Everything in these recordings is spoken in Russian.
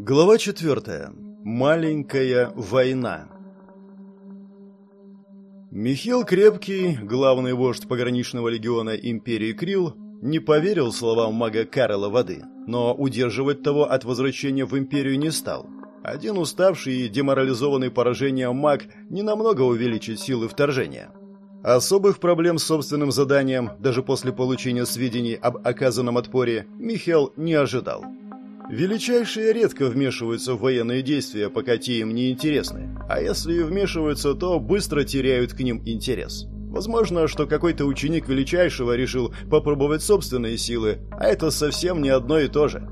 Глава четвертая. Маленькая война. Михаил Крепкий, главный вождь пограничного легиона империи Крил, не поверил словам мага Карла Воды, но удерживать того от возвращения в империю не стал. Один уставший и деморализованный поражением маг ненамного увеличит силы вторжения. Особых проблем с собственным заданием, даже после получения сведений об оказанном отпоре, Михаил не ожидал. Величайшие редко вмешиваются в военные действия, пока те им не интересны. А если и вмешиваются, то быстро теряют к ним интерес. Возможно, что какой-то ученик Величайшего решил попробовать собственные силы, а это совсем не одно и то же.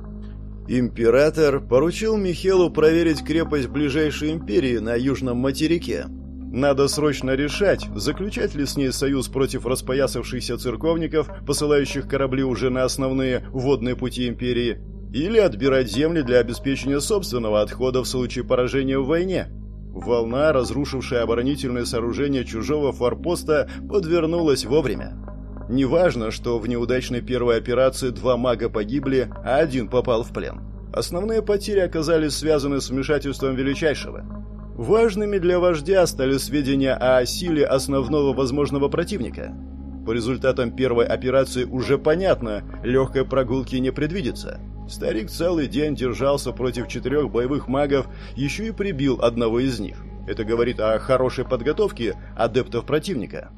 Император поручил Михелу проверить крепость ближайшей империи на южном материке. Надо срочно решать, заключать ли с ней союз против распоясавшихся церковников, посылающих корабли уже на основные водные пути империи, или отбирать земли для обеспечения собственного отхода в случае поражения в войне. Волна, разрушившая оборонительные сооружения чужого форпоста, подвернулась вовремя. Неважно, что в неудачной первой операции два мага погибли, а один попал в плен. Основные потери оказались связаны с вмешательством Величайшего. Важными для вождя стали сведения о силе основного возможного противника. По результатам первой операции уже понятно, легкой прогулки не предвидится. Старик целый день держался против четырех боевых магов, еще и прибил одного из них. Это говорит о хорошей подготовке адептов противника.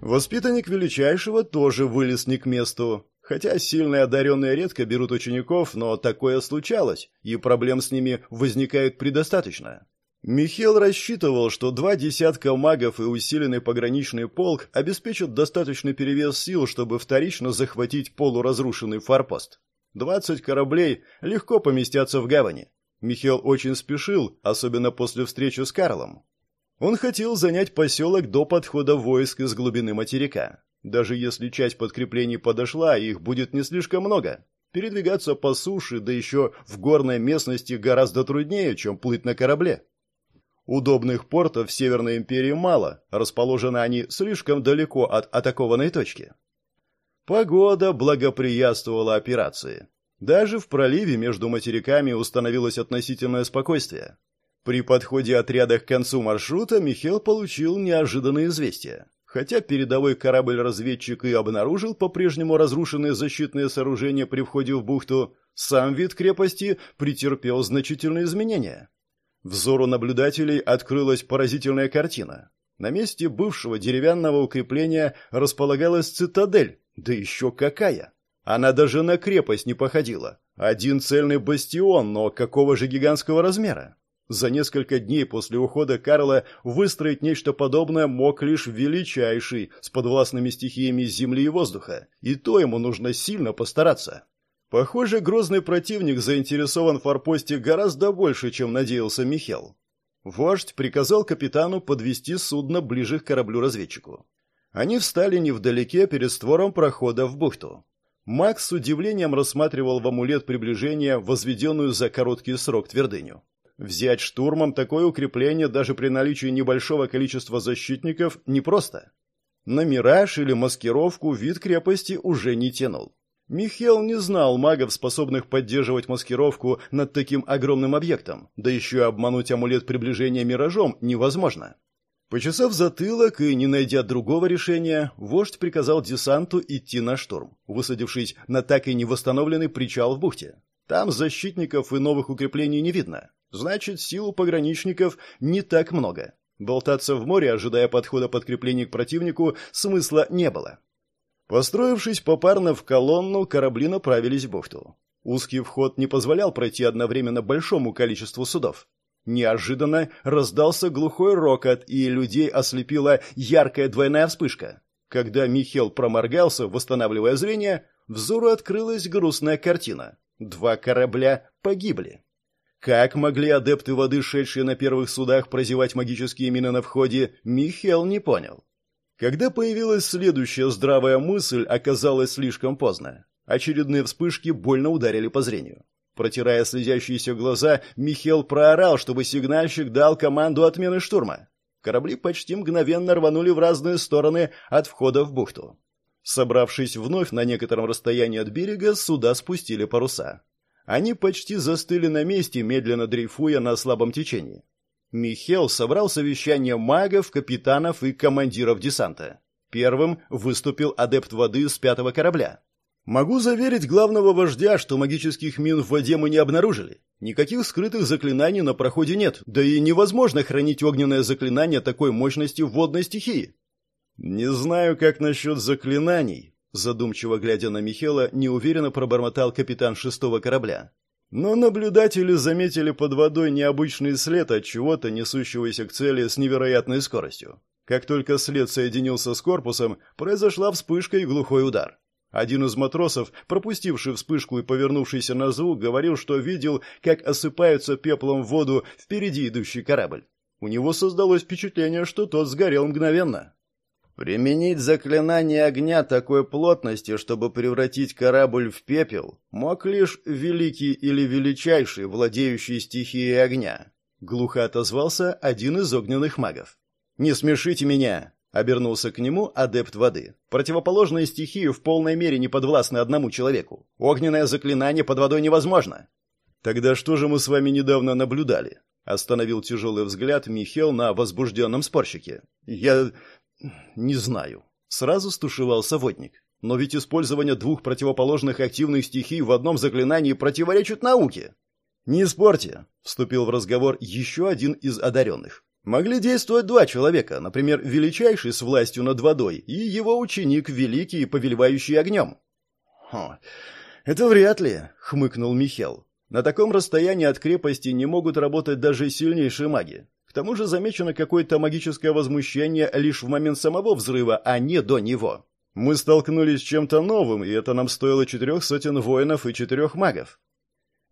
Воспитанник Величайшего тоже вылез не к месту. Хотя сильные одаренные редко берут учеников, но такое случалось, и проблем с ними возникает предостаточно. Михаил рассчитывал, что два десятка магов и усиленный пограничный полк обеспечат достаточный перевес сил, чтобы вторично захватить полуразрушенный форпост. Двадцать кораблей легко поместятся в гавани. Михаил очень спешил, особенно после встречи с Карлом. Он хотел занять поселок до подхода войск из глубины материка. Даже если часть подкреплений подошла, их будет не слишком много. Передвигаться по суше, да еще в горной местности гораздо труднее, чем плыть на корабле. Удобных портов в Северной империи мало, расположены они слишком далеко от атакованной точки. Погода благоприятствовала операции. Даже в проливе между материками установилось относительное спокойствие. При подходе отряда к концу маршрута Михаил получил неожиданное известие. Хотя передовой корабль-разведчик и обнаружил по-прежнему разрушенные защитные сооружения при входе в бухту, сам вид крепости претерпел значительные изменения. Взору наблюдателей открылась поразительная картина. На месте бывшего деревянного укрепления располагалась цитадель, да еще какая! Она даже на крепость не походила. Один цельный бастион, но какого же гигантского размера? За несколько дней после ухода Карла выстроить нечто подобное мог лишь величайший, с подвластными стихиями земли и воздуха, и то ему нужно сильно постараться. Похоже, грозный противник заинтересован в форпосте гораздо больше, чем надеялся Михел. Вождь приказал капитану подвести судно ближе к кораблю-разведчику. Они встали невдалеке перед створом прохода в бухту. Макс с удивлением рассматривал в амулет приближения возведенную за короткий срок твердыню. Взять штурмом такое укрепление даже при наличии небольшого количества защитников непросто. На мираж или маскировку вид крепости уже не тянул. Михаил не знал магов, способных поддерживать маскировку над таким огромным объектом, да еще обмануть амулет приближения миражом невозможно. Почесав затылок и не найдя другого решения, вождь приказал десанту идти на штурм, высадившись на так и не восстановленный причал в бухте. Там защитников и новых укреплений не видно. Значит, сил у пограничников не так много. Болтаться в море, ожидая подхода подкреплений к противнику, смысла не было. Построившись попарно в колонну, корабли направились в бухту. Узкий вход не позволял пройти одновременно большому количеству судов. Неожиданно раздался глухой рокот, и людей ослепила яркая двойная вспышка. Когда Михел проморгался, восстанавливая зрение, взору открылась грустная картина. Два корабля погибли. Как могли адепты воды, шедшие на первых судах, прозевать магические мины на входе, Михел не понял. Когда появилась следующая здравая мысль, оказалось слишком поздно. Очередные вспышки больно ударили по зрению. Протирая слезящиеся глаза, Михел проорал, чтобы сигнальщик дал команду отмены штурма. Корабли почти мгновенно рванули в разные стороны от входа в бухту. Собравшись вновь на некотором расстоянии от берега, суда спустили паруса. Они почти застыли на месте, медленно дрейфуя на слабом течении. Михел собрал совещание магов, капитанов и командиров десанта. Первым выступил адепт воды с пятого корабля. «Могу заверить главного вождя, что магических мин в воде мы не обнаружили. Никаких скрытых заклинаний на проходе нет, да и невозможно хранить огненное заклинание такой мощности в водной стихии». «Не знаю, как насчет заклинаний», задумчиво глядя на Михела, неуверенно пробормотал капитан шестого корабля. Но наблюдатели заметили под водой необычный след от чего-то, несущегося к цели с невероятной скоростью. Как только след соединился с корпусом, произошла вспышка и глухой удар. Один из матросов, пропустивший вспышку и повернувшийся на звук, говорил, что видел, как осыпается пеплом в воду впереди идущий корабль. У него создалось впечатление, что тот сгорел мгновенно. Применить заклинание огня такой плотности, чтобы превратить корабль в пепел, мог лишь великий или величайший, владеющий стихией огня. Глухо отозвался один из огненных магов. «Не смешите меня!» — обернулся к нему адепт воды. «Противоположные стихии в полной мере не подвластны одному человеку. Огненное заклинание под водой невозможно». «Тогда что же мы с вами недавно наблюдали?» — остановил тяжелый взгляд Михел на возбужденном спорщике. «Я... «Не знаю». Сразу стушевался водник. «Но ведь использование двух противоположных активных стихий в одном заклинании противоречит науке». «Не спорьте», — вступил в разговор еще один из одаренных. «Могли действовать два человека, например, величайший с властью над водой и его ученик, великий, повелевающий огнем». «Хм, это вряд ли», — хмыкнул Михел. «На таком расстоянии от крепости не могут работать даже сильнейшие маги. К тому же замечено какое-то магическое возмущение лишь в момент самого взрыва, а не до него. Мы столкнулись с чем-то новым, и это нам стоило четырех сотен воинов и четырех магов.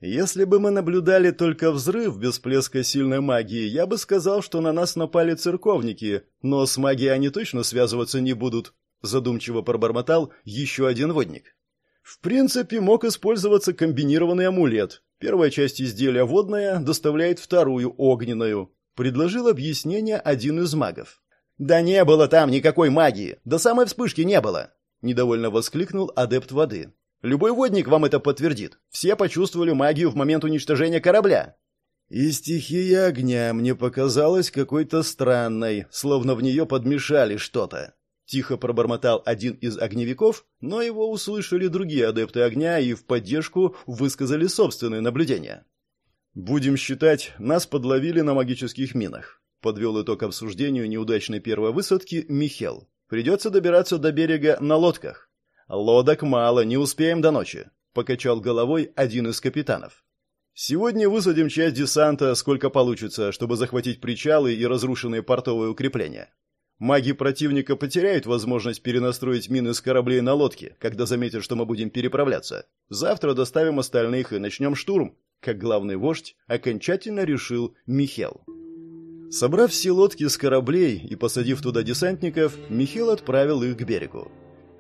Если бы мы наблюдали только взрыв без всплеска сильной магии, я бы сказал, что на нас напали церковники, но с магией они точно связываться не будут, задумчиво пробормотал еще один водник. В принципе, мог использоваться комбинированный амулет. Первая часть изделия водная доставляет вторую огненную предложил объяснение один из магов. «Да не было там никакой магии! До самой вспышки не было!» Недовольно воскликнул адепт воды. «Любой водник вам это подтвердит. Все почувствовали магию в момент уничтожения корабля». И стихия огня мне показалась какой-то странной, словно в нее подмешали что-то. Тихо пробормотал один из огневиков, но его услышали другие адепты огня и в поддержку высказали собственные наблюдения. «Будем считать, нас подловили на магических минах», — подвел итог обсуждению неудачной первой высадки Михел. «Придется добираться до берега на лодках». «Лодок мало, не успеем до ночи», — покачал головой один из капитанов. «Сегодня высадим часть десанта, сколько получится, чтобы захватить причалы и разрушенные портовые укрепления. Маги противника потеряют возможность перенастроить мины с кораблей на лодки, когда заметят, что мы будем переправляться. Завтра доставим остальных и начнем штурм как главный вождь окончательно решил Михел. Собрав все лодки с кораблей и посадив туда десантников, Михел отправил их к берегу.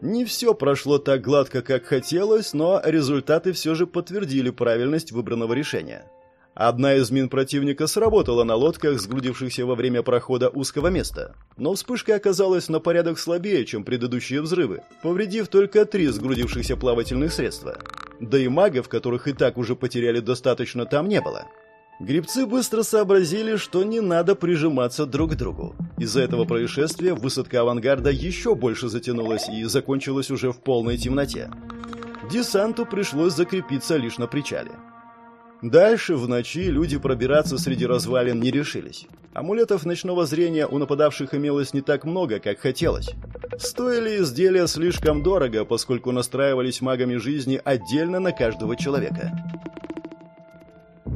Не все прошло так гладко, как хотелось, но результаты все же подтвердили правильность выбранного решения. Одна из мин противника сработала на лодках, сгрудившихся во время прохода узкого места. Но вспышка оказалась на порядок слабее, чем предыдущие взрывы, повредив только три сгрудившихся плавательных средства. Да и магов, которых и так уже потеряли достаточно, там не было. Грибцы быстро сообразили, что не надо прижиматься друг к другу. Из-за этого происшествия высадка авангарда еще больше затянулась и закончилась уже в полной темноте. Десанту пришлось закрепиться лишь на причале. Дальше в ночи люди пробираться среди развалин не решились. Амулетов ночного зрения у нападавших имелось не так много, как хотелось. Стоили изделия слишком дорого, поскольку настраивались магами жизни отдельно на каждого человека.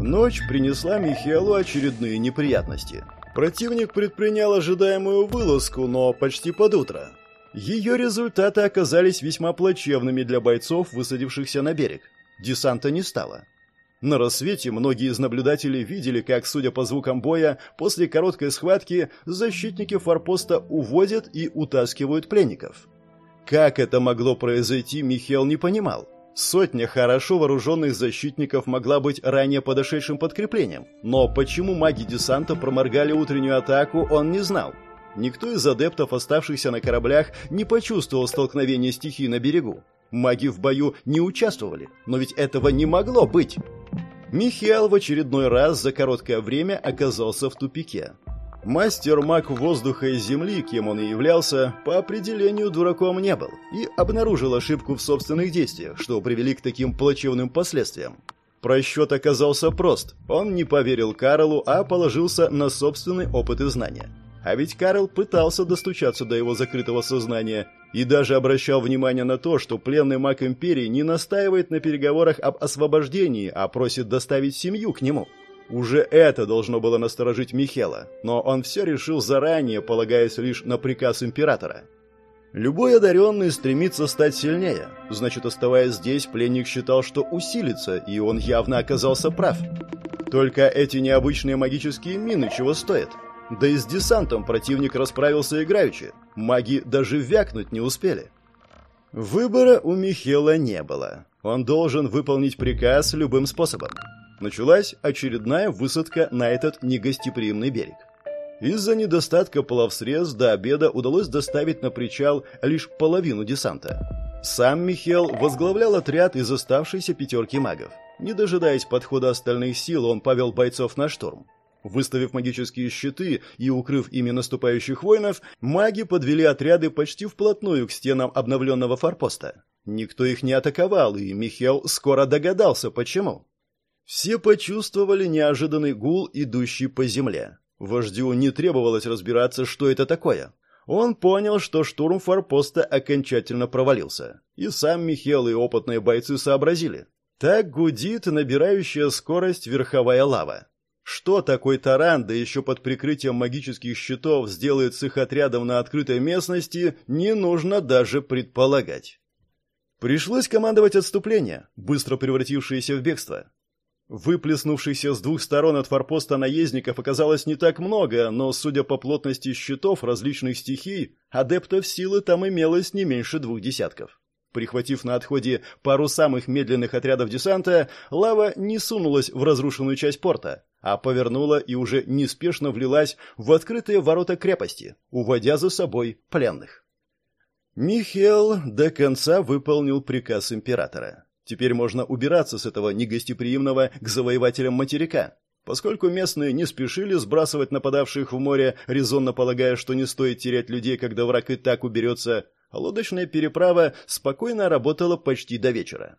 Ночь принесла Михаилу очередные неприятности. Противник предпринял ожидаемую вылазку, но почти под утро. Ее результаты оказались весьма плачевными для бойцов, высадившихся на берег. Десанта не стало. На рассвете многие из наблюдателей видели, как, судя по звукам боя, после короткой схватки защитники форпоста уводят и утаскивают пленников. Как это могло произойти, Михаил не понимал. Сотня хорошо вооруженных защитников могла быть ранее подошедшим подкреплением, но почему маги десанта проморгали утреннюю атаку, он не знал. Никто из адептов, оставшихся на кораблях, не почувствовал столкновения стихий на берегу. маги в бою не участвовали, но ведь этого не могло быть. Михаил в очередной раз за короткое время оказался в тупике. Мастер-маг воздуха и земли, кем он и являлся, по определению дураком не был и обнаружил ошибку в собственных действиях, что привели к таким плачевным последствиям. Просчет оказался прост. Он не поверил Карлу, а положился на собственный опыт и знания. А ведь Карл пытался достучаться до его закрытого сознания и даже обращал внимание на то, что пленный маг Империи не настаивает на переговорах об освобождении, а просит доставить семью к нему. Уже это должно было насторожить Михела, но он все решил заранее, полагаясь лишь на приказ императора. Любой одаренный стремится стать сильнее. Значит, оставаясь здесь, пленник считал, что усилится, и он явно оказался прав. Только эти необычные магические мины чего стоят? Да и с десантом противник расправился играючи. Маги даже вякнуть не успели. Выбора у Михела не было. Он должен выполнить приказ любым способом началась очередная высадка на этот негостеприимный берег. Из-за недостатка плавсредств до обеда удалось доставить на причал лишь половину десанта. Сам Михел возглавлял отряд из оставшейся пятерки магов. Не дожидаясь подхода остальных сил, он повел бойцов на штурм. Выставив магические щиты и укрыв ими наступающих воинов, маги подвели отряды почти вплотную к стенам обновленного форпоста. Никто их не атаковал, и Михел скоро догадался, почему. Все почувствовали неожиданный гул, идущий по земле. Вождю не требовалось разбираться, что это такое. Он понял, что штурм форпоста окончательно провалился. И сам Михел и опытные бойцы сообразили. Так гудит набирающая скорость верховая лава. Что такой таран, да еще под прикрытием магических щитов, сделает с их отрядом на открытой местности, не нужно даже предполагать. Пришлось командовать отступление, быстро превратившееся в бегство. Выплеснувшихся с двух сторон от форпоста наездников оказалось не так много, но, судя по плотности щитов различных стихий, адептов силы там имелось не меньше двух десятков. Прихватив на отходе пару самых медленных отрядов десанта, лава не сунулась в разрушенную часть порта, а повернула и уже неспешно влилась в открытые ворота крепости, уводя за собой пленных. Михел до конца выполнил приказ императора. Теперь можно убираться с этого негостеприимного к завоевателям материка. Поскольку местные не спешили сбрасывать нападавших в море, резонно полагая, что не стоит терять людей, когда враг и так уберется, лодочная переправа спокойно работала почти до вечера.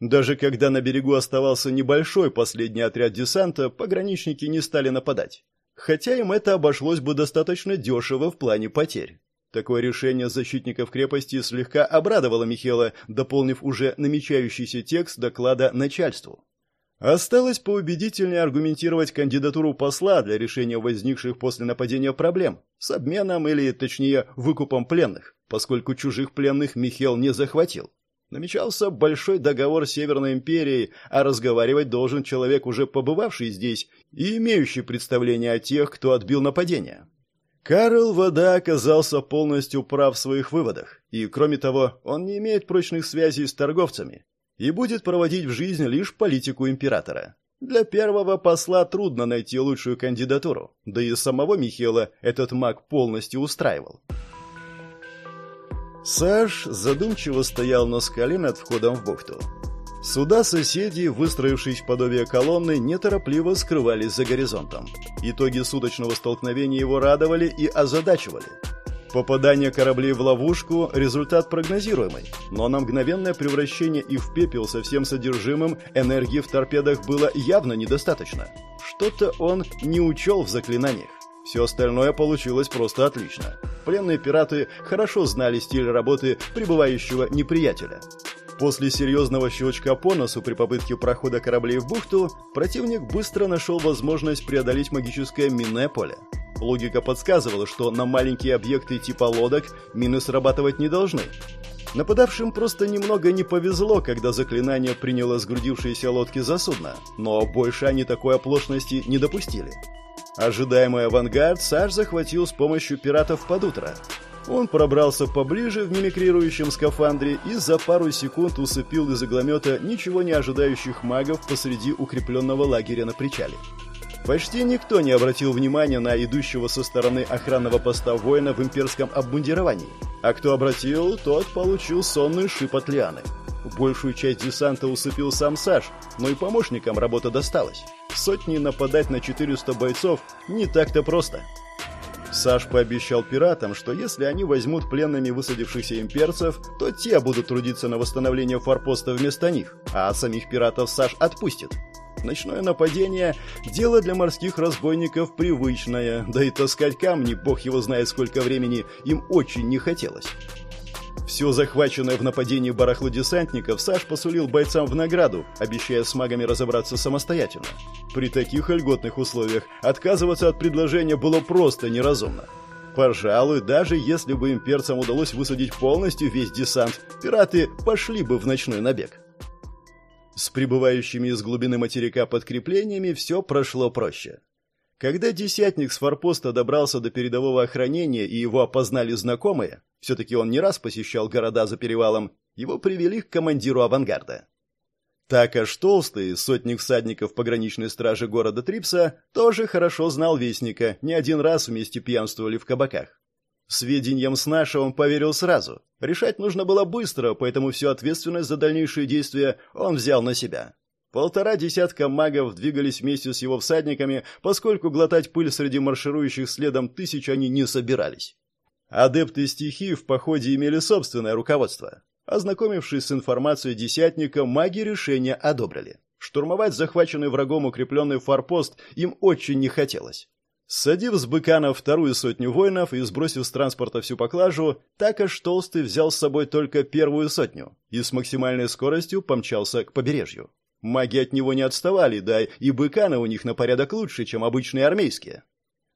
Даже когда на берегу оставался небольшой последний отряд десанта, пограничники не стали нападать. Хотя им это обошлось бы достаточно дешево в плане потерь. Такое решение защитников крепости слегка обрадовало Михела, дополнив уже намечающийся текст доклада начальству. Осталось поубедительнее аргументировать кандидатуру посла для решения возникших после нападения проблем с обменом или, точнее, выкупом пленных, поскольку чужих пленных Михел не захватил. Намечался большой договор с Северной империей, а разговаривать должен человек, уже побывавший здесь и имеющий представление о тех, кто отбил нападение. Карл Вода оказался полностью прав в своих выводах, и, кроме того, он не имеет прочных связей с торговцами и будет проводить в жизнь лишь политику императора. Для первого посла трудно найти лучшую кандидатуру, да и самого Михела этот маг полностью устраивал. Саш задумчиво стоял на скале над входом в бухту. Суда соседи, выстроившись подобие колонны, неторопливо скрывались за горизонтом. Итоги суточного столкновения его радовали и озадачивали. Попадание кораблей в ловушку – результат прогнозируемый, но на мгновенное превращение их в пепел со всем содержимым энергии в торпедах было явно недостаточно. Что-то он не учел в заклинаниях. Все остальное получилось просто отлично. Пленные пираты хорошо знали стиль работы прибывающего неприятеля. После серьезного щелчка по носу при попытке прохода кораблей в бухту, противник быстро нашел возможность преодолеть магическое минное поле. Логика подсказывала, что на маленькие объекты типа лодок мины срабатывать не должны. Нападавшим просто немного не повезло, когда заклинание приняло сгрудившиеся лодки за судно, но больше они такой оплошности не допустили. Ожидаемый авангард Саш захватил с помощью пиратов под утро, он пробрался поближе в мимикрирующем скафандре и за пару секунд усыпил из игломета ничего не ожидающих магов посреди укрепленного лагеря на причале. Почти никто не обратил внимания на идущего со стороны охранного поста воина в имперском обмундировании. А кто обратил, тот получил сонный шип от Лианы. Большую часть десанта усыпил сам Саш, но и помощникам работа досталась. Сотни нападать на 400 бойцов не так-то просто. Саш пообещал пиратам, что если они возьмут пленными высадившихся имперцев, то те будут трудиться на восстановление форпоста вместо них, а самих пиратов Саш отпустит. Ночное нападение – дело для морских разбойников привычное, да и таскать камни, бог его знает сколько времени, им очень не хотелось. Все захваченное в нападении барахло десантников Саш посулил бойцам в награду, обещая с магами разобраться самостоятельно. При таких льготных условиях отказываться от предложения было просто неразумно. Пожалуй, даже если бы имперцам удалось высадить полностью весь десант, пираты пошли бы в ночной набег. С прибывающими из глубины материка подкреплениями все прошло проще. Когда десятник с форпоста добрался до передового охранения и его опознали знакомые, все-таки он не раз посещал города за перевалом, его привели к командиру авангарда. Так аж толстый, сотник всадников пограничной стражи города Трипса, тоже хорошо знал Вестника, не один раз вместе пьянствовали в кабаках. Сведениям с нашего он поверил сразу. Решать нужно было быстро, поэтому всю ответственность за дальнейшие действия он взял на себя. Полтора десятка магов двигались вместе с его всадниками, поскольку глотать пыль среди марширующих следом тысяч они не собирались. Адепты стихии в походе имели собственное руководство. Ознакомившись с информацией десятника, маги решения одобрили. Штурмовать захваченный врагом укрепленный форпост им очень не хотелось. Садив с быка на вторую сотню воинов и сбросив с транспорта всю поклажу, Такаш Толстый взял с собой только первую сотню и с максимальной скоростью помчался к побережью. Маги от него не отставали, да и быканы у них на порядок лучше, чем обычные армейские.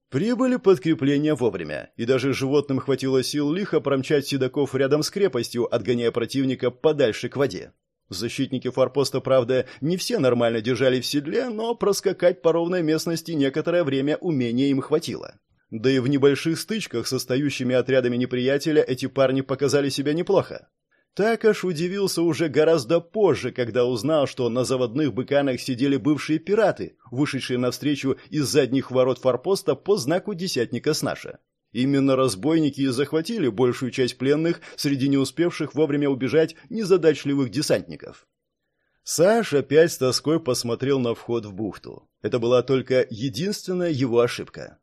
Прибыли подкрепления вовремя, и даже животным хватило сил лихо промчать седаков рядом с крепостью, отгоняя противника подальше к воде. Защитники форпоста, правда, не все нормально держали в седле, но проскакать по ровной местности некоторое время умения им хватило. Да и в небольших стычках с остающими отрядами неприятеля эти парни показали себя неплохо. Так аж удивился уже гораздо позже, когда узнал, что на заводных быканах сидели бывшие пираты, вышедшие навстречу из задних ворот форпоста по знаку десятника Снаша. Именно разбойники и захватили большую часть пленных среди не успевших вовремя убежать незадачливых десантников. Саш опять с тоской посмотрел на вход в бухту. Это была только единственная его ошибка.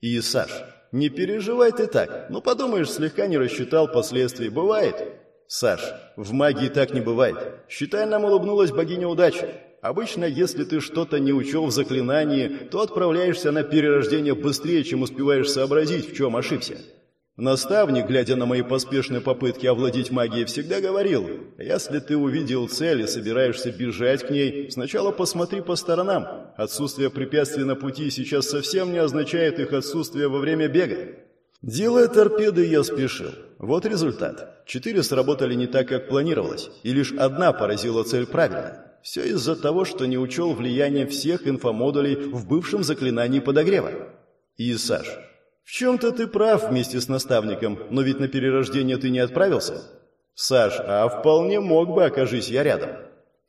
И, Саш, не переживай ты так. Ну, подумаешь, слегка не рассчитал последствий. Бывает. Саш, в магии так не бывает. Считай, нам улыбнулась богиня удачи. Обычно, если ты что-то не учел в заклинании, то отправляешься на перерождение быстрее, чем успеваешь сообразить, в чем ошибся. Наставник, глядя на мои поспешные попытки овладеть магией, всегда говорил, если ты увидел цель и собираешься бежать к ней, сначала посмотри по сторонам. Отсутствие препятствий на пути сейчас совсем не означает их отсутствие во время бега. Делая торпеды, я спешил. Вот результат. Четыре сработали не так, как планировалось, и лишь одна поразила цель правильно. Все из-за того, что не учел влияние всех инфомодулей в бывшем заклинании подогрева. И, Саш, в чем-то ты прав вместе с наставником, но ведь на перерождение ты не отправился? Саш, а вполне мог бы, окажись я рядом.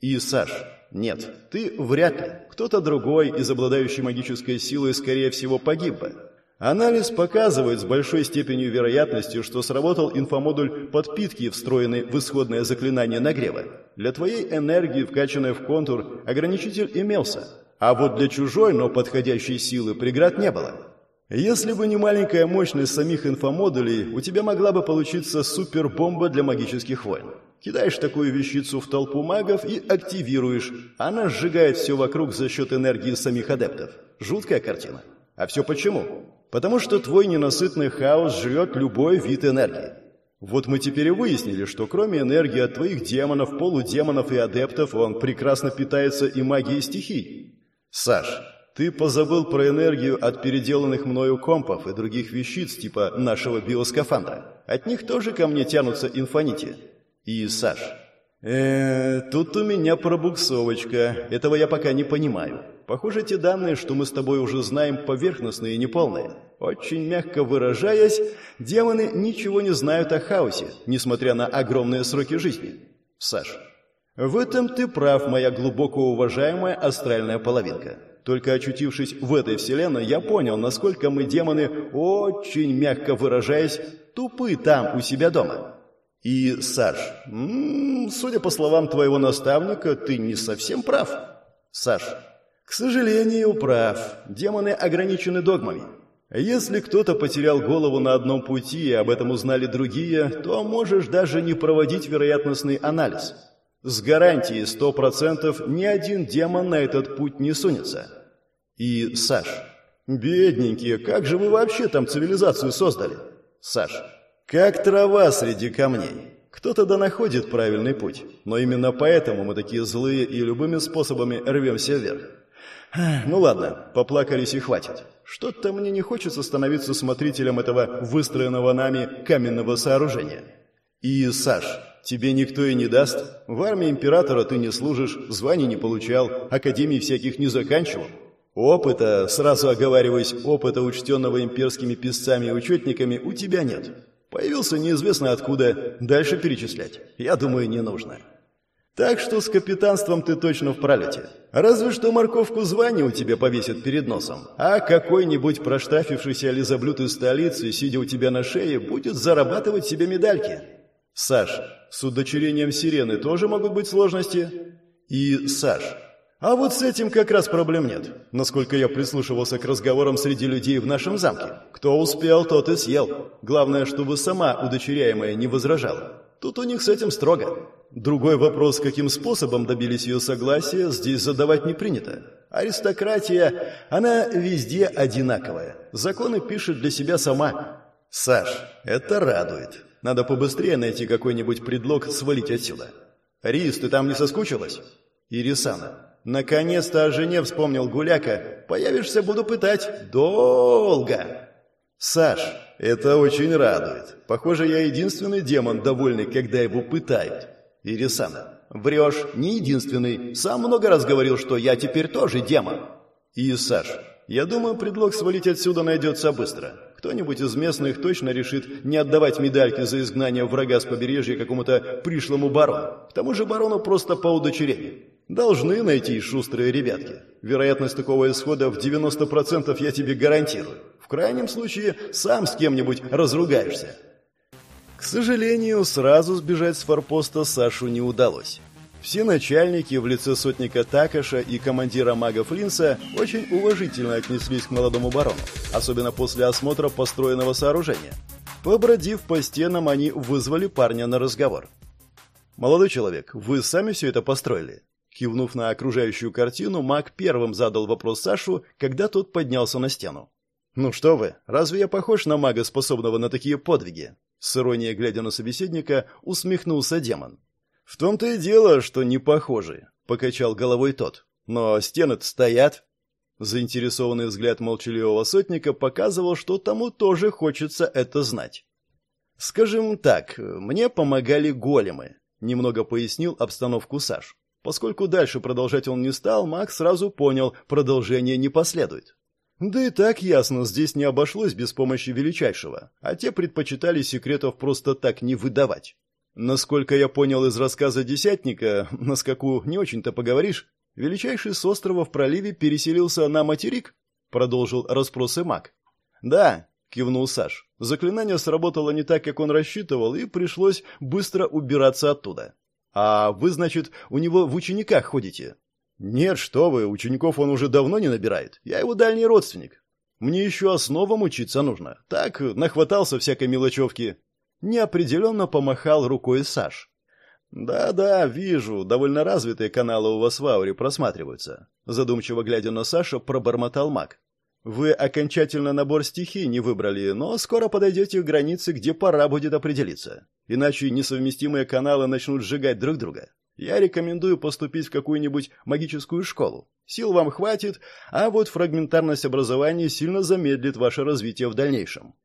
И, Саш, нет, ты вряд ли. Кто-то другой из обладающий магической силой, скорее всего, погиб бы. Анализ показывает с большой степенью вероятности, что сработал инфомодуль подпитки, встроенный в исходное заклинание нагрева. Для твоей энергии, вкачанной в контур, ограничитель имелся, а вот для чужой, но подходящей силы преград не было. Если бы не маленькая мощность самих инфомодулей, у тебя могла бы получиться супербомба для магических войн. Кидаешь такую вещицу в толпу магов и активируешь. Она сжигает все вокруг за счет энергии самих адептов. Жуткая картина. А все почему? Потому что твой ненасытный хаос жрет любой вид энергии. Вот мы теперь и выяснили, что кроме энергии от твоих демонов, полудемонов и адептов, он прекрасно питается и магией стихий. Саш, ты позабыл про энергию от переделанных мною компов и других вещиц типа нашего биоскафандра. От них тоже ко мне тянутся инфонити. И, Саш, э, -э тут у меня пробуксовочка. Этого я пока не понимаю. Похоже, те данные, что мы с тобой уже знаем, поверхностные и неполные. Очень мягко выражаясь, демоны ничего не знают о хаосе, несмотря на огромные сроки жизни. Саш, в этом ты прав, моя глубоко уважаемая астральная половинка. Только очутившись в этой вселенной, я понял, насколько мы, демоны, очень мягко выражаясь, тупы там, у себя дома. И, Саш, м -м, судя по словам твоего наставника, ты не совсем прав. Саш, к сожалению, прав. Демоны ограничены догмами. Если кто-то потерял голову на одном пути, и об этом узнали другие, то можешь даже не проводить вероятностный анализ. С гарантией 100% ни один демон на этот путь не сунется. И, Саш, бедненькие, как же вы вообще там цивилизацию создали? Саш, как трава среди камней. Кто-то да находит правильный путь, но именно поэтому мы такие злые и любыми способами рвемся вверх. Ну ладно, поплакались и хватит. Что-то мне не хочется становиться смотрителем этого выстроенного нами каменного сооружения. И, Саш, тебе никто и не даст. В армии императора ты не служишь, званий не получал, академий всяких не заканчивал. Опыта, сразу оговариваясь, опыта, учтенного имперскими писцами и учетниками, у тебя нет. Появился неизвестно откуда, дальше перечислять. Я думаю, не нужно. Так что с капитанством ты точно в пролете. Разве что морковку звания у тебя повесят перед носом. А какой-нибудь проштрафившийся лизоблюд из столицы, сидя у тебя на шее, будет зарабатывать себе медальки. Саш, с удочерением сирены тоже могут быть сложности? И Саш, а вот с этим как раз проблем нет. Насколько я прислушивался к разговорам среди людей в нашем замке. Кто успел, тот и съел. Главное, чтобы сама удочеряемая не возражала. Тут у них с этим строго. Другой вопрос, каким способом добились ее согласия, здесь задавать не принято. Аристократия, она везде одинаковая. Законы пишет для себя сама. Саш, это радует. Надо побыстрее найти какой-нибудь предлог свалить отсюда. Рис, ты там не соскучилась? Ирисана. Наконец-то о жене вспомнил Гуляка. Появишься, буду пытать. Долго. Саш, это очень радует. Похоже, я единственный демон, довольный, когда его пытают. Ирисана. Врешь, не единственный. Сам много раз говорил, что я теперь тоже демон. И Саш, я думаю, предлог свалить отсюда найдется быстро. Кто-нибудь из местных точно решит не отдавать медальки за изгнание врага с побережья какому-то пришлому барону. К тому же барону просто по удочерению. Должны найти шустрые ребятки. Вероятность такого исхода в 90% я тебе гарантирую. В крайнем случае, сам с кем-нибудь разругаешься. К сожалению, сразу сбежать с форпоста Сашу не удалось. Все начальники в лице сотника Такаша и командира мага Флинса очень уважительно отнеслись к молодому барону, особенно после осмотра построенного сооружения. Побродив по стенам, они вызвали парня на разговор. «Молодой человек, вы сами все это построили?» Кивнув на окружающую картину, маг первым задал вопрос Сашу, когда тот поднялся на стену. «Ну что вы, разве я похож на мага, способного на такие подвиги?» С иронией глядя на собеседника, усмехнулся демон. «В том-то и дело, что не похожи», — покачал головой тот. «Но стены-то стоят». Заинтересованный взгляд молчаливого сотника показывал, что тому тоже хочется это знать. «Скажем так, мне помогали големы», — немного пояснил обстановку Саш. Поскольку дальше продолжать он не стал, Макс сразу понял, продолжение не последует. Да и так ясно, здесь не обошлось без помощи величайшего, а те предпочитали секретов просто так не выдавать. Насколько я понял из рассказа десятника, на скаку не очень-то поговоришь, величайший с острова в проливе переселился на материк? Продолжил расспросы маг. Да, кивнул Саш. Заклинание сработало не так, как он рассчитывал, и пришлось быстро убираться оттуда. А вы, значит, у него в учениках ходите? «Нет, что вы, учеников он уже давно не набирает. Я его дальний родственник. Мне еще основам учиться нужно. Так, нахватался всякой мелочевки». Неопределенно помахал рукой Саш. «Да-да, вижу, довольно развитые каналы у вас в ауре просматриваются». Задумчиво глядя на Саша, пробормотал маг. «Вы окончательно набор стихий не выбрали, но скоро подойдете к границе, где пора будет определиться. Иначе несовместимые каналы начнут сжигать друг друга. Я рекомендую поступить в какую-нибудь магическую школу. Сил вам хватит, а вот фрагментарность образования сильно замедлит ваше развитие в дальнейшем.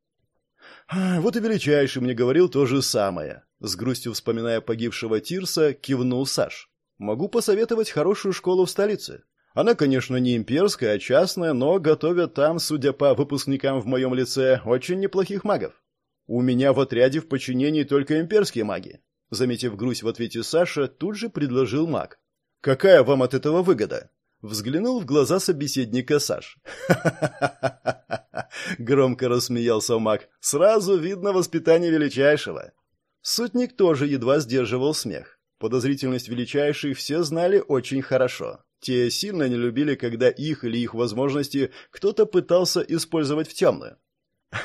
Вот и величайший мне говорил то же самое. С грустью вспоминая погибшего Тирса, кивнул Саш. Могу посоветовать хорошую школу в столице. Она, конечно, не имперская, а частная, но готовят там, судя по выпускникам в моем лице, очень неплохих магов. У меня в отряде в подчинении только имперские маги. Заметив грусть в ответе Саша, тут же предложил маг. «Какая вам от этого выгода?» Взглянул в глаза собеседника Саш. Громко рассмеялся маг. «Сразу видно воспитание величайшего». Сотник тоже едва сдерживал смех. Подозрительность величайших все знали очень хорошо. Те сильно не любили, когда их или их возможности кто-то пытался использовать в темную.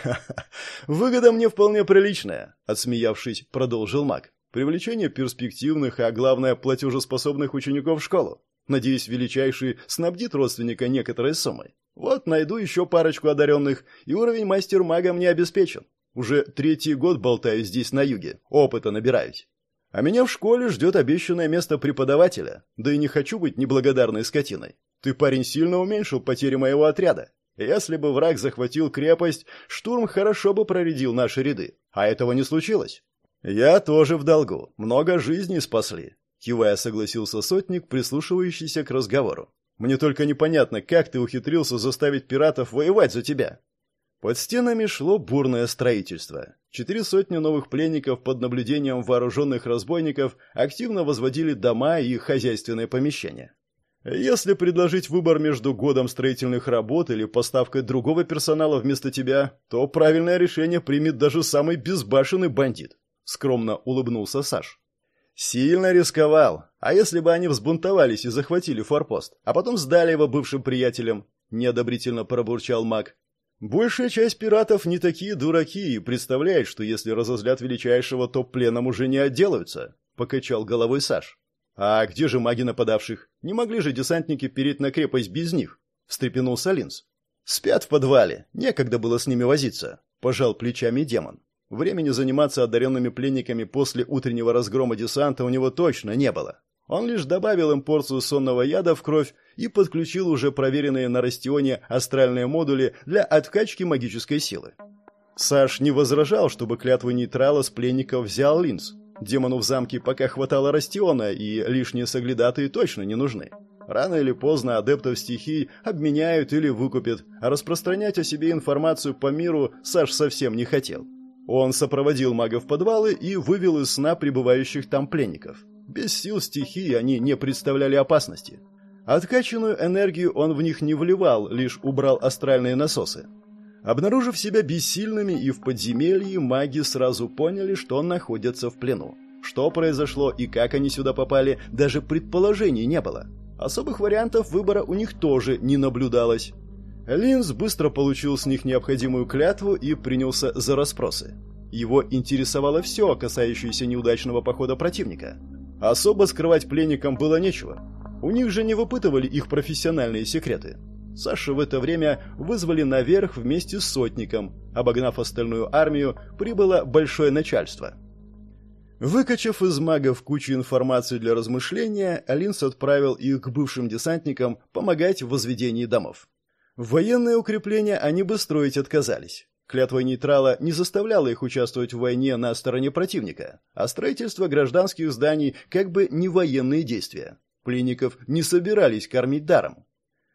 «Выгода мне вполне приличная», — отсмеявшись, продолжил маг. «Привлечение перспективных, а главное, платежеспособных учеников в школу. Надеюсь, величайший снабдит родственника некоторой суммой. Вот найду еще парочку одаренных, и уровень мастер-мага мне обеспечен. Уже третий год болтаю здесь на юге, опыта набираюсь. А меня в школе ждет обещанное место преподавателя. Да и не хочу быть неблагодарной скотиной. Ты, парень, сильно уменьшил потери моего отряда. Если бы враг захватил крепость, штурм хорошо бы проредил наши ряды. А этого не случилось. Я тоже в долгу. Много жизней спасли. Кивая согласился сотник, прислушивающийся к разговору. Мне только непонятно, как ты ухитрился заставить пиратов воевать за тебя. Под стенами шло бурное строительство. Четыре сотни новых пленников под наблюдением вооруженных разбойников активно возводили дома и хозяйственные помещения. Если предложить выбор между годом строительных работ или поставкой другого персонала вместо тебя, то правильное решение примет даже самый безбашенный бандит, скромно улыбнулся Саш. Сильно рисковал. А если бы они взбунтовались и захватили форпост, а потом сдали его бывшим приятелям, неодобрительно пробурчал маг. Большая часть пиратов не такие дураки и представляют, что если разозлят величайшего, то пленом уже не отделаются, покачал головой Саш. А где же маги нападавших? Не могли же десантники переть на крепость без них? встрепенулся Линз. Спят в подвале, некогда было с ними возиться, пожал плечами демон. Времени заниматься одаренными пленниками после утреннего разгрома десанта у него точно не было. Он лишь добавил им порцию сонного яда в кровь и подключил уже проверенные на Растионе астральные модули для откачки магической силы. Саш не возражал, чтобы клятву нейтрала с пленников взял Линз. Демону в замке пока хватало Растиона, и лишние соглядатые точно не нужны. Рано или поздно адептов стихий обменяют или выкупят, а распространять о себе информацию по миру Саш совсем не хотел. Он сопроводил мага в подвалы и вывел из сна пребывающих там пленников. Без сил стихии они не представляли опасности. Откачанную энергию он в них не вливал, лишь убрал астральные насосы. Обнаружив себя бессильными и в подземелье, маги сразу поняли, что находятся в плену. Что произошло и как они сюда попали, даже предположений не было. Особых вариантов выбора у них тоже не наблюдалось. Линз быстро получил с них необходимую клятву и принялся за расспросы. Его интересовало все, касающееся неудачного похода противника. Особо скрывать пленникам было нечего. У них же не выпытывали их профессиональные секреты. Саша в это время вызвали наверх вместе с сотником. Обогнав остальную армию, прибыло большое начальство. Выкачав из магов кучу информации для размышления, Алинс отправил их к бывшим десантникам помогать в возведении домов. Военные укрепления они бы строить отказались. Клятва нейтрала не заставляла их участвовать в войне на стороне противника, а строительство гражданских зданий как бы не военные действия. Пленников не собирались кормить даром.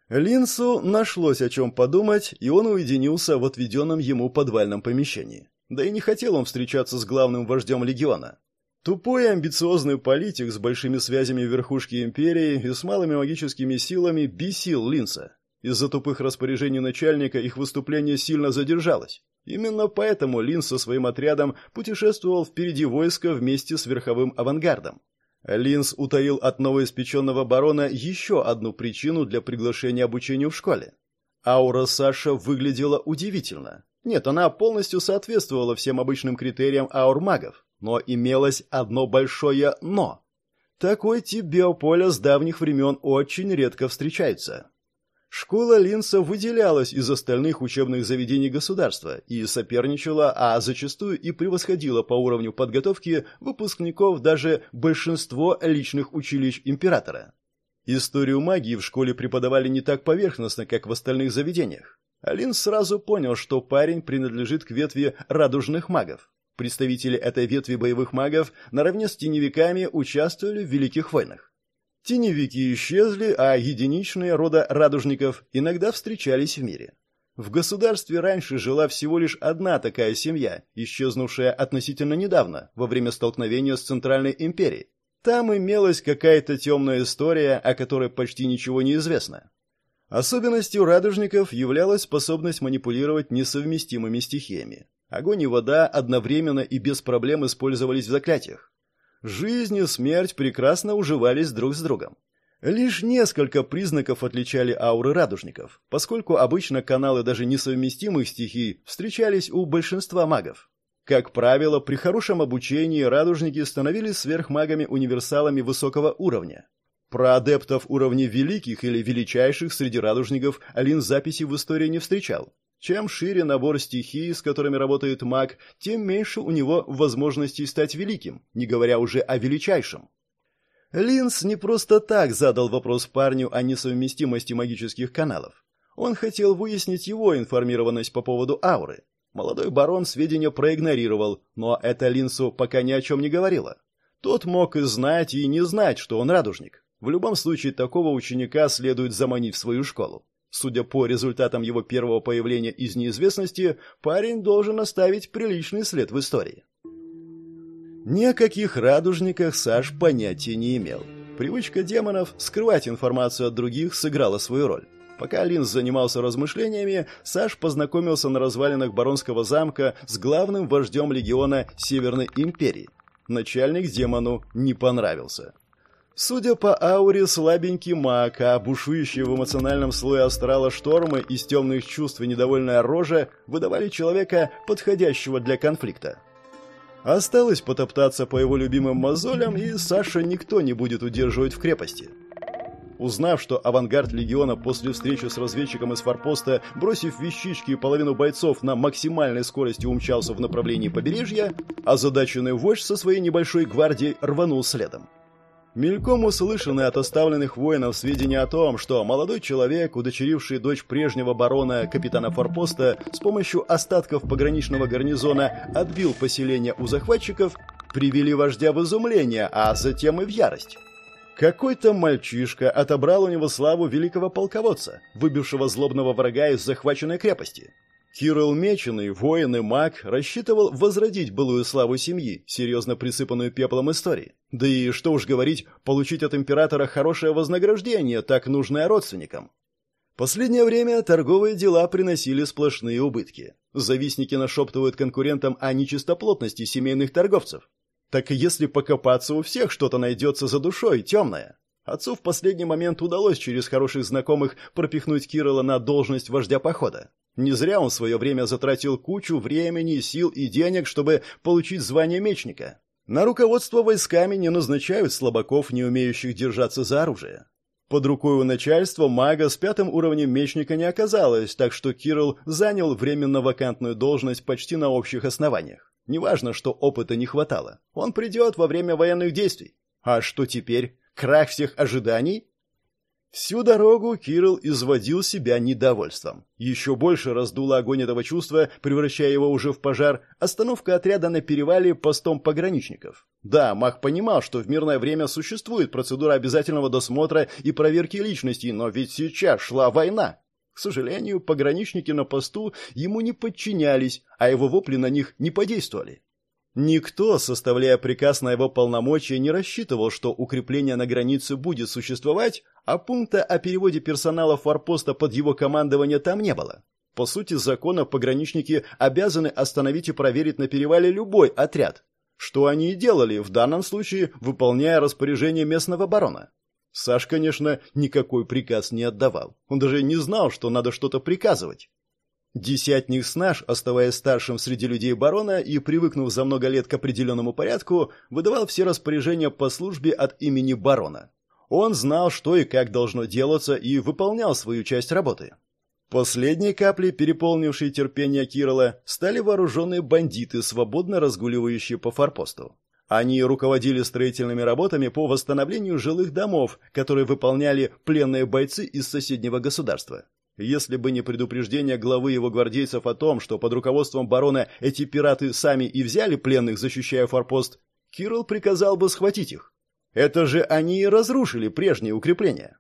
Линсу нашлось о чем подумать, и он уединился в отведенном ему подвальном помещении. Да и не хотел он встречаться с главным вождем легиона. Тупой и амбициозный политик с большими связями в верхушке империи и с малыми магическими силами бесил Линса. Из-за тупых распоряжений начальника их выступление сильно задержалось. Именно поэтому Лин со своим отрядом путешествовал впереди войска вместе с верховым авангардом. Линс утаил от новоиспеченного барона еще одну причину для приглашения обучению в школе. Аура Саша выглядела удивительно. Нет, она полностью соответствовала всем обычным критериям аур-магов, но имелось одно большое «но». Такой тип биополя с давних времен очень редко встречается. Школа Линса выделялась из остальных учебных заведений государства и соперничала, а зачастую и превосходила по уровню подготовки выпускников даже большинство личных училищ императора. Историю магии в школе преподавали не так поверхностно, как в остальных заведениях. Алин сразу понял, что парень принадлежит к ветви радужных магов. Представители этой ветви боевых магов наравне с теневиками участвовали в Великих войнах. Теневики исчезли, а единичные рода радужников иногда встречались в мире. В государстве раньше жила всего лишь одна такая семья, исчезнувшая относительно недавно, во время столкновения с Центральной империей. Там имелась какая-то темная история, о которой почти ничего не известно. Особенностью радужников являлась способность манипулировать несовместимыми стихиями. Огонь и вода одновременно и без проблем использовались в заклятиях. Жизнь и смерть прекрасно уживались друг с другом. Лишь несколько признаков отличали ауры радужников, поскольку обычно каналы даже несовместимых стихий встречались у большинства магов. Как правило, при хорошем обучении радужники становились сверхмагами-универсалами высокого уровня. Про адептов уровней великих или величайших среди радужников Алин записи в истории не встречал. Чем шире набор стихий, с которыми работает маг, тем меньше у него возможностей стать великим, не говоря уже о величайшем. Линс не просто так задал вопрос парню о несовместимости магических каналов. Он хотел выяснить его информированность по поводу ауры. Молодой барон сведения проигнорировал, но это Линсу пока ни о чем не говорило. Тот мог и знать, и не знать, что он радужник. В любом случае, такого ученика следует заманить в свою школу. Судя по результатам его первого появления из неизвестности, парень должен оставить приличный след в истории. Ни о каких радужниках Саш понятия не имел. Привычка демонов скрывать информацию от других сыграла свою роль. Пока Линз занимался размышлениями, Саш познакомился на развалинах Баронского замка с главным вождем легиона Северной империи. Начальник демону не понравился. Судя по ауре, слабенький маг, а бушующие в эмоциональном слое астрала штормы из темных чувств и недовольная рожа выдавали человека, подходящего для конфликта. Осталось потоптаться по его любимым мозолям, и Саша никто не будет удерживать в крепости. Узнав, что авангард легиона после встречи с разведчиком из форпоста, бросив вещички и половину бойцов на максимальной скорости умчался в направлении побережья, озадаченный вождь со своей небольшой гвардией рванул следом. Мельком услышаны от оставленных воинов сведения о том, что молодой человек, удочеривший дочь прежнего барона капитана форпоста, с помощью остатков пограничного гарнизона отбил поселение у захватчиков, привели вождя в изумление, а затем и в ярость. Какой-то мальчишка отобрал у него славу великого полководца, выбившего злобного врага из захваченной крепости. Кирилл Меченый, воин и маг, рассчитывал возродить былую славу семьи, серьезно присыпанную пеплом истории. Да и, что уж говорить, получить от императора хорошее вознаграждение, так нужное родственникам. Последнее время торговые дела приносили сплошные убытки. Завистники нашептывают конкурентам о нечистоплотности семейных торговцев. Так если покопаться, у всех что-то найдется за душой, темное. Отцу в последний момент удалось через хороших знакомых пропихнуть Кирилла на должность вождя похода. Не зря он в свое время затратил кучу времени, сил и денег, чтобы получить звание мечника. На руководство войсками не назначают слабаков, не умеющих держаться за оружие. Под рукой у начальства мага с пятым уровнем мечника не оказалось, так что Кирилл занял временно вакантную должность почти на общих основаниях. Неважно, что опыта не хватало. Он придет во время военных действий. А что теперь? Крах всех ожиданий? Всю дорогу Кирилл изводил себя недовольством. Еще больше раздуло огонь этого чувства, превращая его уже в пожар, остановка отряда на перевале постом пограничников. Да, Мах понимал, что в мирное время существует процедура обязательного досмотра и проверки личности, но ведь сейчас шла война. К сожалению, пограничники на посту ему не подчинялись, а его вопли на них не подействовали. Никто, составляя приказ на его полномочия, не рассчитывал, что укрепление на границе будет существовать, а пункта о переводе персонала форпоста под его командование там не было. По сути закона пограничники обязаны остановить и проверить на перевале любой отряд. Что они и делали, в данном случае выполняя распоряжение местного барона. Саш, конечно, никакой приказ не отдавал. Он даже не знал, что надо что-то приказывать. Десятник Снаш, оставаясь старшим среди людей барона и привыкнув за много лет к определенному порядку, выдавал все распоряжения по службе от имени барона. Он знал, что и как должно делаться, и выполнял свою часть работы. Последней каплей, переполнившей терпение Кирола, стали вооруженные бандиты, свободно разгуливающие по форпосту. Они руководили строительными работами по восстановлению жилых домов, которые выполняли пленные бойцы из соседнего государства. Если бы не предупреждение главы его гвардейцев о том, что под руководством барона эти пираты сами и взяли пленных, защищая форпост, Кирилл приказал бы схватить их. Это же они и разрушили прежние укрепления.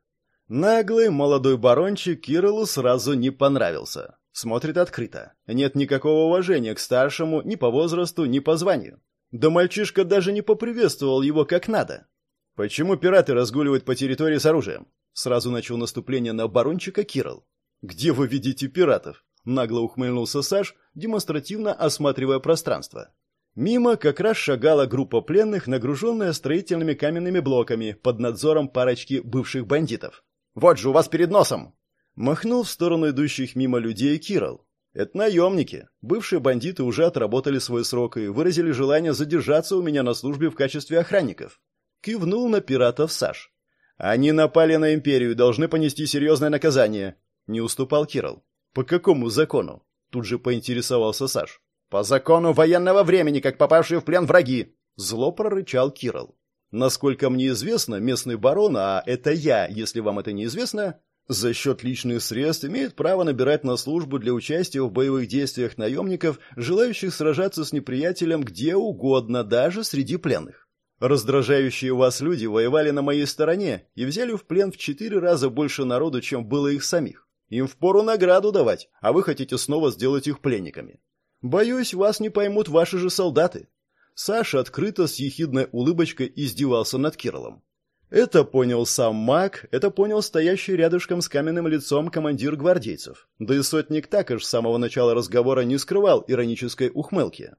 Наглый молодой барончик Кириллу сразу не понравился. Смотрит открыто. Нет никакого уважения к старшему ни по возрасту, ни по званию. Да мальчишка даже не поприветствовал его как надо. «Почему пираты разгуливают по территории с оружием?» Сразу начал наступление на барончика Кирилл. «Где вы видите пиратов?» Нагло ухмыльнулся Саш, демонстративно осматривая пространство. Мимо как раз шагала группа пленных, нагруженная строительными каменными блоками под надзором парочки бывших бандитов. «Вот же у вас перед носом!» Махнул в сторону идущих мимо людей Кирилл. «Это наемники. Бывшие бандиты уже отработали свой срок и выразили желание задержаться у меня на службе в качестве охранников». Кивнул на пиратов Саш. «Они напали на Империю и должны понести серьезное наказание», — не уступал Кирилл. «По какому закону?» — тут же поинтересовался Саш. «По закону военного времени, как попавшие в плен враги!» — зло прорычал Кирилл. «Насколько мне известно, местный барон, а это я, если вам это не известно, за счет личных средств имеет право набирать на службу для участия в боевых действиях наемников, желающих сражаться с неприятелем где угодно, даже среди пленных. Раздражающие вас люди воевали на моей стороне и взяли в плен в четыре раза больше народу, чем было их самих. Им впору награду давать, а вы хотите снова сделать их пленниками. Боюсь, вас не поймут ваши же солдаты. Саша открыто с ехидной улыбочкой издевался над Кириллом. Это понял сам маг, это понял стоящий рядышком с каменным лицом командир гвардейцев. Да и сотник Також с самого начала разговора не скрывал иронической ухмылки.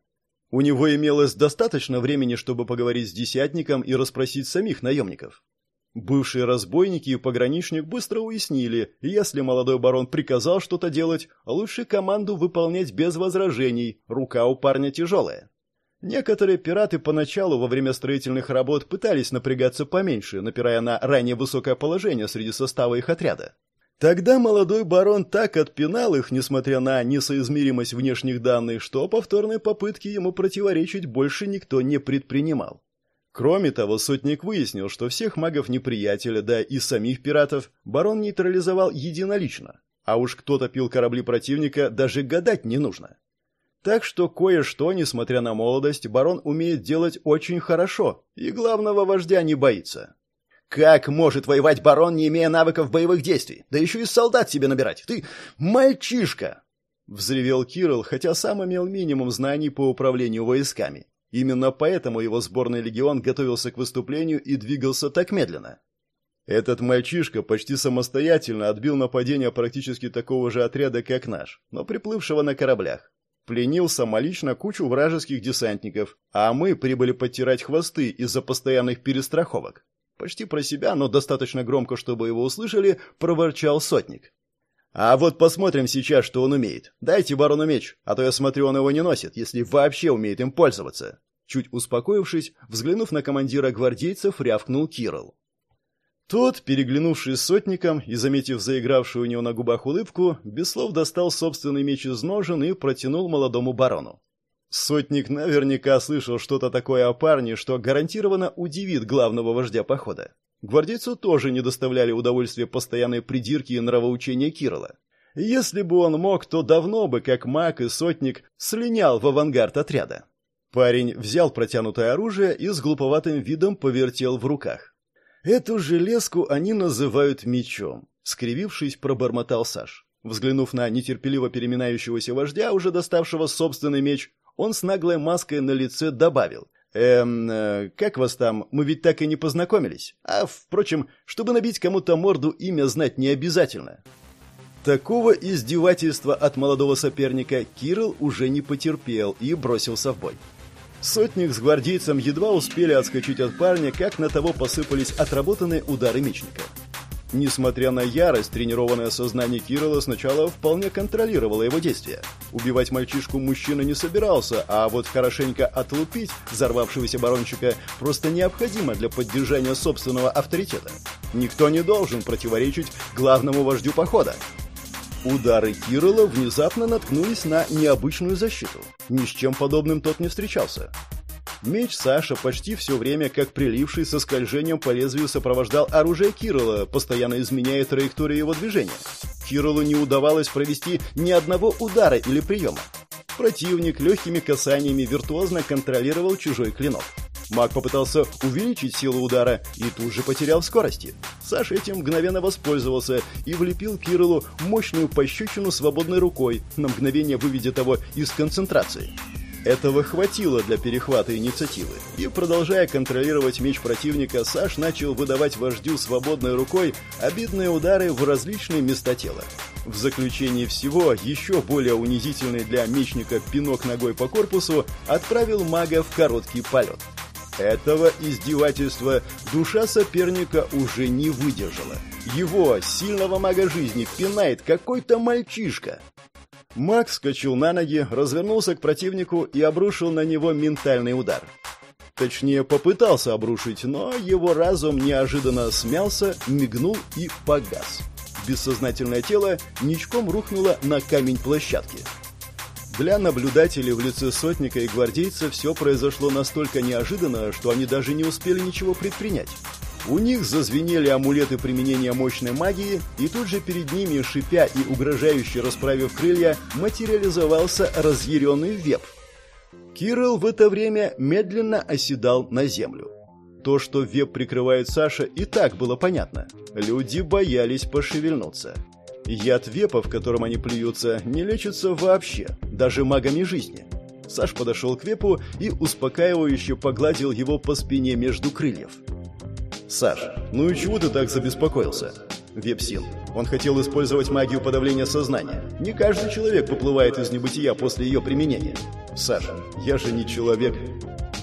У него имелось достаточно времени, чтобы поговорить с десятником и расспросить самих наемников. Бывшие разбойники и пограничник быстро уяснили, если молодой барон приказал что-то делать, лучше команду выполнять без возражений, рука у парня тяжелая. Некоторые пираты поначалу во время строительных работ пытались напрягаться поменьше, напирая на ранее высокое положение среди состава их отряда. Тогда молодой барон так отпинал их, несмотря на несоизмеримость внешних данных, что повторной попытки ему противоречить больше никто не предпринимал. Кроме того, сотник выяснил, что всех магов неприятеля, да и самих пиратов, барон нейтрализовал единолично. А уж кто топил корабли противника, даже гадать не нужно. Так что кое-что, несмотря на молодость, барон умеет делать очень хорошо и главного вождя не боится. Как может воевать барон, не имея навыков боевых действий? Да еще и солдат себе набирать. Ты мальчишка!» Взревел Кирилл, хотя сам имел минимум знаний по управлению войсками. Именно поэтому его сборный легион готовился к выступлению и двигался так медленно. Этот мальчишка почти самостоятельно отбил нападение практически такого же отряда, как наш, но приплывшего на кораблях пленил самолично кучу вражеских десантников, а мы прибыли подтирать хвосты из-за постоянных перестраховок. Почти про себя, но достаточно громко, чтобы его услышали, проворчал сотник. А вот посмотрим сейчас, что он умеет. Дайте барону меч, а то я смотрю, он его не носит, если вообще умеет им пользоваться. Чуть успокоившись, взглянув на командира гвардейцев, рявкнул Кирилл. Тот, переглянувшись с сотником и заметив заигравшую у него на губах улыбку, без слов достал собственный меч из ножен и протянул молодому барону. Сотник наверняка слышал что-то такое о парне, что гарантированно удивит главного вождя похода. Гвардейцу тоже не доставляли удовольствия постоянные придирки и нравоучения Кирилла. Если бы он мог, то давно бы, как маг и сотник, слинял в авангард отряда. Парень взял протянутое оружие и с глуповатым видом повертел в руках. Эту железку они называют мечом, скривившись, пробормотал Саш. Взглянув на нетерпеливо переминающегося вождя, уже доставшего собственный меч, он с наглой маской на лице добавил: «Эм, э, как вас там? Мы ведь так и не познакомились. А, впрочем, чтобы набить кому-то морду, имя знать не обязательно». Такого издевательства от молодого соперника Кирилл уже не потерпел и бросился в бой. Сотник с гвардейцем едва успели отскочить от парня, как на того посыпались отработанные удары мечника. Несмотря на ярость, тренированное сознание Кирилла сначала вполне контролировало его действия. Убивать мальчишку мужчина не собирался, а вот хорошенько отлупить взорвавшегося барончика просто необходимо для поддержания собственного авторитета. Никто не должен противоречить главному вождю похода. Удары Кирилла внезапно наткнулись на необычную защиту. Ни с чем подобным тот не встречался. Меч Саша почти все время, как приливший со скольжением по лезвию, сопровождал оружие Кирилла, постоянно изменяя траекторию его движения. Кириллу не удавалось провести ни одного удара или приема. Противник легкими касаниями виртуозно контролировал чужой клинок. Маг попытался увеличить силу удара и тут же потерял скорости. Саша этим мгновенно воспользовался и влепил Кириллу мощную пощечину свободной рукой, на мгновение выведя того из концентрации. Этого хватило для перехвата инициативы, и, продолжая контролировать меч противника, Саш начал выдавать вождю свободной рукой обидные удары в различные места тела. В заключении всего, еще более унизительный для мечника пинок ногой по корпусу отправил мага в короткий полет. Этого издевательства душа соперника уже не выдержала. Его, сильного мага жизни, пинает какой-то мальчишка. Маг вскочил на ноги, развернулся к противнику и обрушил на него ментальный удар. Точнее, попытался обрушить, но его разум неожиданно смялся, мигнул и погас. Бессознательное тело ничком рухнуло на камень площадки. Для наблюдателей в лице сотника и гвардейца все произошло настолько неожиданно, что они даже не успели ничего предпринять. У них зазвенели амулеты применения мощной магии, и тут же перед ними, шипя и угрожающе расправив крылья, материализовался разъяренный веб. Кирилл в это время медленно оседал на землю. То, что веб прикрывает Саша, и так было понятно. Люди боялись пошевельнуться. Яд вепа, в котором они плюются, не лечится вообще, даже магами жизни. Саш подошел к вепу и успокаивающе погладил его по спине между крыльев. «Саш, ну и чего ты так забеспокоился?» Вепсин. Он хотел использовать магию подавления сознания. Не каждый человек поплывает из небытия после ее применения. Саша, я же не человек.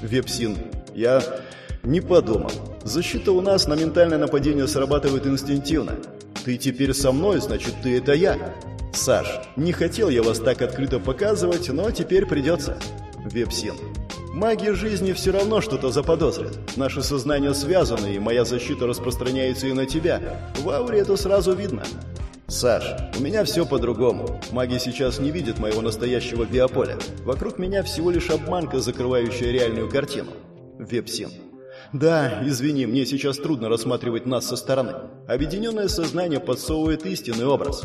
Вепсин. Я не подумал. Защита у нас на ментальное нападение срабатывает инстинктивно. Ты теперь со мной, значит, ты это я. Саш, не хотел я вас так открыто показывать, но теперь придется. Вепсин. Маги жизни все равно что-то заподозрят. Наши сознания связаны, и моя защита распространяется и на тебя. В ауре это сразу видно. Саш, у меня все по-другому. Маги сейчас не видят моего настоящего биополя. Вокруг меня всего лишь обманка, закрывающая реальную картину. Вепсин. Да, извини, мне сейчас трудно рассматривать нас со стороны. Объединенное сознание подсовывает истинный образ.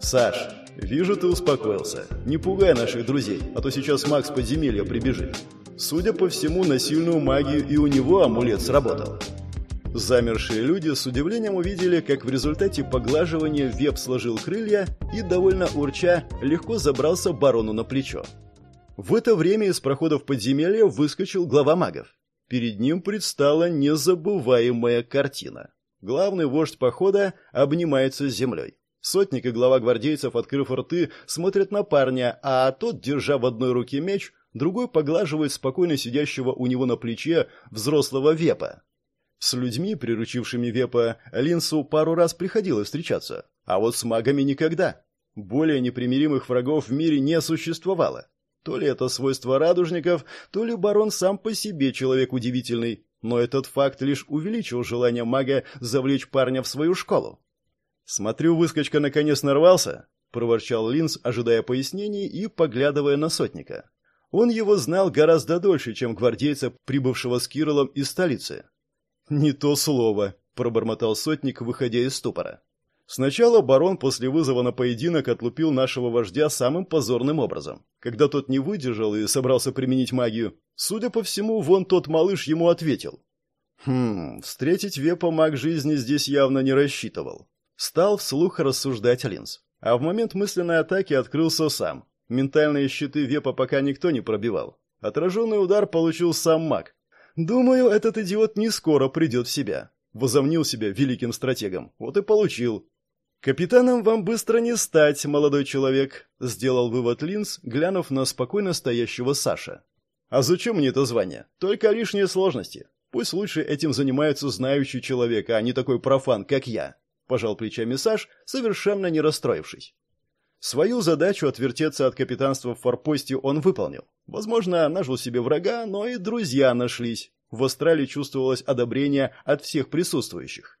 Саш, вижу, ты успокоился. Не пугай наших друзей, а то сейчас Макс подземелья прибежит. Судя по всему, на сильную магию и у него амулет сработал. Замершие люди с удивлением увидели, как в результате поглаживания веб сложил крылья и, довольно урча, легко забрался барону на плечо. В это время из проходов подземелья выскочил глава магов. Перед ним предстала незабываемая картина. Главный вождь похода обнимается с землей. Сотник и глава гвардейцев, открыв рты, смотрят на парня, а тот, держа в одной руке меч, другой поглаживает спокойно сидящего у него на плече взрослого вепа. С людьми, приручившими вепа, Линсу пару раз приходилось встречаться, а вот с магами никогда. Более непримиримых врагов в мире не существовало. То ли это свойство радужников, то ли барон сам по себе человек удивительный, но этот факт лишь увеличил желание мага завлечь парня в свою школу. «Смотрю, выскочка наконец нарвался», — проворчал Линс, ожидая пояснений и поглядывая на сотника. Он его знал гораздо дольше, чем гвардейца, прибывшего с Кириллом из столицы. «Не то слово», — пробормотал сотник, выходя из ступора. Сначала барон после вызова на поединок отлупил нашего вождя самым позорным образом. Когда тот не выдержал и собрался применить магию, судя по всему, вон тот малыш ему ответил. Хм, встретить вепа маг жизни здесь явно не рассчитывал. Стал вслух рассуждать Линз. А в момент мысленной атаки открылся сам. Ментальные щиты вепа пока никто не пробивал. Отраженный удар получил сам маг. Думаю, этот идиот не скоро придет в себя. Возомнил себя великим стратегом. Вот и получил. «Капитаном вам быстро не стать, молодой человек», — сделал вывод Линз, глянув на спокойно стоящего Саша. «А зачем мне это звание? Только лишние сложности. Пусть лучше этим занимается знающий человек, а не такой профан, как я», — пожал плечами Саш, совершенно не расстроившись. Свою задачу отвертеться от капитанства в форпосте он выполнил. Возможно, нажил себе врага, но и друзья нашлись. В Австралии чувствовалось одобрение от всех присутствующих.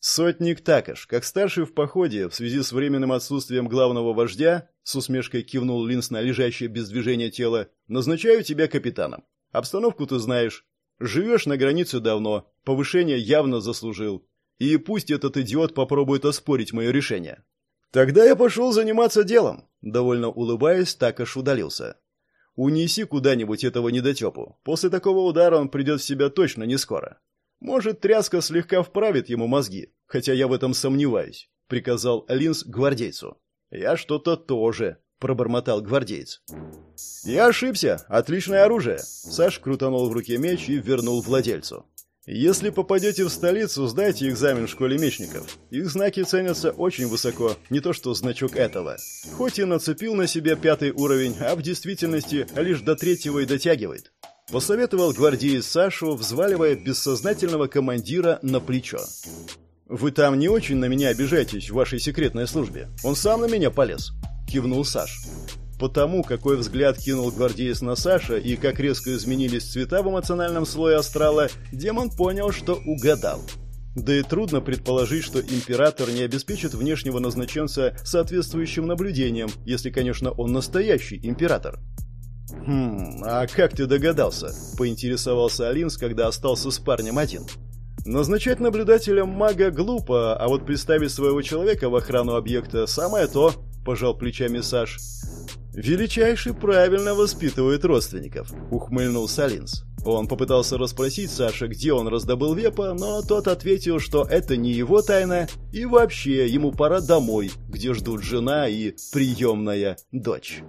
Сотник Такаш, как старший в походе, в связи с временным отсутствием главного вождя, с усмешкой кивнул Линс на лежащее без движения тело, назначаю тебя капитаном. Обстановку ты знаешь. Живешь на границе давно, повышение явно заслужил. И пусть этот идиот попробует оспорить мое решение. «Тогда я пошел заниматься делом», — довольно улыбаясь, Такаш удалился. «Унеси куда-нибудь этого недотепу. После такого удара он придет в себя точно не скоро. Может, тряска слегка вправит ему мозги, хотя я в этом сомневаюсь», — приказал Линс гвардейцу. «Я что-то тоже», — пробормотал гвардеец. «Я ошибся. Отличное оружие!» Саш крутанул в руке меч и вернул владельцу. «Если попадете в столицу, сдайте экзамен в школе мечников. Их знаки ценятся очень высоко, не то что значок этого. Хоть и нацепил на себя пятый уровень, а в действительности лишь до третьего и дотягивает». Посоветовал гвардеец Сашу, взваливая бессознательного командира на плечо. «Вы там не очень на меня обижаетесь в вашей секретной службе. Он сам на меня полез», — кивнул Саш. Потому, какой взгляд кинул гвардеец на Саша и как резко изменились цвета в эмоциональном слое астрала, демон понял, что угадал. Да и трудно предположить, что император не обеспечит внешнего назначенца соответствующим наблюдением, если, конечно, он настоящий император. «Хм, а как ты догадался?» – поинтересовался Алинс, когда остался с парнем один. «Назначать наблюдателем мага глупо, а вот представить своего человека в охрану объекта – самое то», – пожал плечами Саш. «Величайший правильно воспитывает родственников», — ухмыльнулся Линз. Он попытался расспросить Саша, где он раздобыл вепа, но тот ответил, что это не его тайна, и вообще ему пора домой, где ждут жена и приемная дочь.